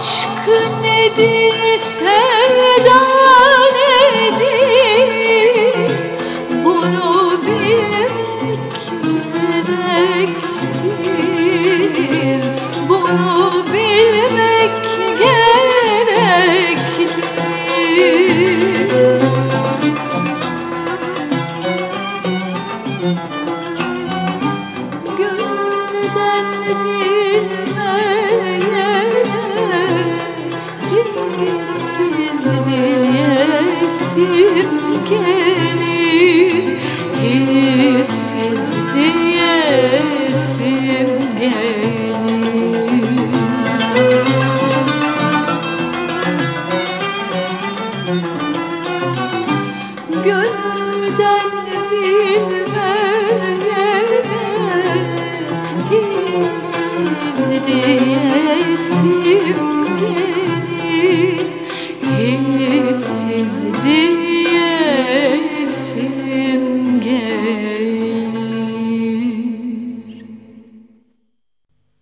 Aşk nedir, sevda nedir? Bunu bilmek gerektir. Bunu bilmek gerektir gelir Hissiz diyesim gelir